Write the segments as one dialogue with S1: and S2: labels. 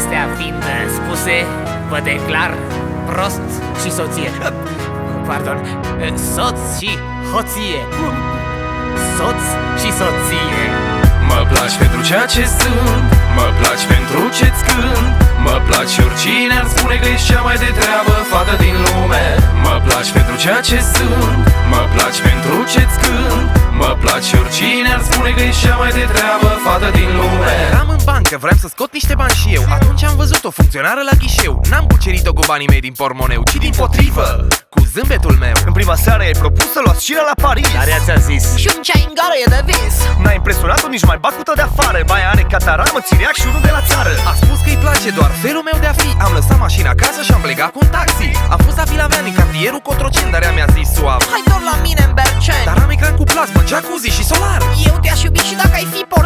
S1: Astea fiind spuse, vă declar prost și soție. Pardon, soț și hoție. Soț și soție.
S2: Mă placi pentru ceea ce sunt Mă placi pentru ce-ți cânt. Mă placi oricine ar spune că ești cea mai de treabă fată din lume. Mă placi pentru ceea ce sunt Mă placi pentru ce-ți cânt. Mă placi oricine ar spune că ești cea mai de treabă fată din lume.
S3: Eram în bancă, vreau să scot niște bani și eu Atunci am văzut o funcționară la ghișeu. N-am cucerit-o cu banii mei din pormoneu Ci din potrivă, cu zâmbetul meu.
S4: În prima seară ai propus să luați șira la Paris.
S1: Dar ea ți-a zis.
S5: Și un ceai în gară e de vis.
S4: N-a impresionat-o nici mai bacută de afară. Baia are cataramă, țiriac și unul de la țară.
S3: A spus că îi place doar felul meu de a fi. Am lăsat mașina acasă și am plecat cu un taxi. Am fost la vila mea din cartierul Cotroceni Dar ea mi-a zis suav
S5: Hai doar la mine în Berceni.
S3: Dar am ecran cu plasmă, jacuzzi și solar.
S5: Eu te-aș iubi și dacă ai fi portar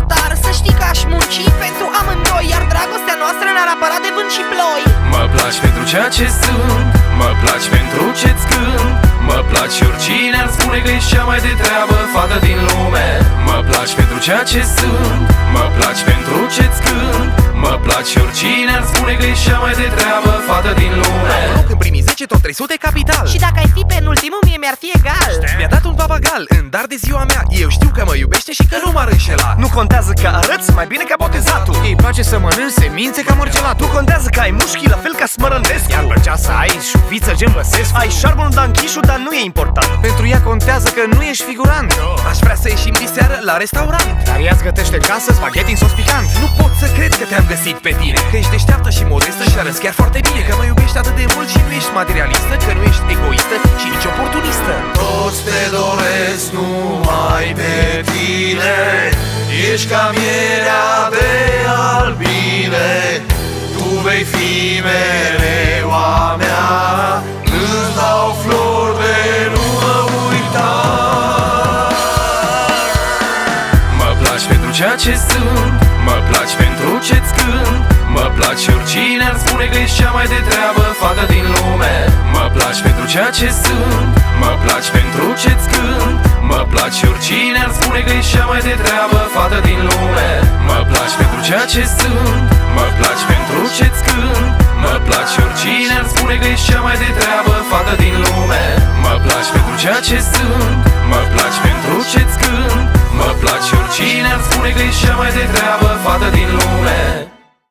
S2: ceea ce sunt Mă placi pentru ce-ți cânt. Mă placi oricine ar spune că ești cea mai de treabă fată din lume. Mă placi pentru ceea ce sunt Mă placi pentru ce-ți cânt. Mă placi oricine ar spune că ești cea mai de treabă fată din lume.
S3: Un loc în primii 10 tot 300 capital.
S5: Și dacă ai fi penultimul, mie mi-ar fi egal
S3: Mi-a dat un papagal în dar de ziua mea. Eu știu că mă iubește și că nu m-ar înșela.
S4: Nu contează că arăți mai bine ca botezatul.
S1: Îi place să mănânci semințe ca mărgelatul.
S4: Nu contează că ai mușchi la fel ca smărândescu
S1: Iar plăcea să ai șuviță gen Băsescu
S4: Ai șarbul Danchișu, dar nu e important.
S1: Pentru ea contează că nu ești figurant.
S3: Aș vrea să ieșim diseară la restaurant.
S1: Dar ea îți gătește în casă spaghetti în sos picant
S3: Nu pot să cred că te-am găsit pe tine. Că ești deșteaptă și modestă și arăți chiar foarte bine. Că mă iubești atât de mult și nu ești materialistă Că nu ești egoistă și nici oportunistă.
S2: Toți te doresc numai pe tine. Ești ca mierea de albine Tu vei fi mereu a mea. Îți dau flori de nu mă uita. Mă placi pentru ceea ce sunt Mă placi pentru ce-ți cânt. Mă placi oricine ar spune că ești cea mai de treabă fată din lume. Mă placi pentru ceea ce sunt Mă placi pentru ce-ți cânt Mă placi oricine ar spune că ești cea mai de treabă fată din lume. Mă placi pentru ceea ce sunt Mă placi pentru ce-ți cânt Mă placi oricine ar spune că ești cea mai de treabă fată din lume. Mă placi pentru ceea ce sunt Mă placi pentru ce-ți cânt Mă placi oricine ar spune că ești cea mai de treabă fată din lume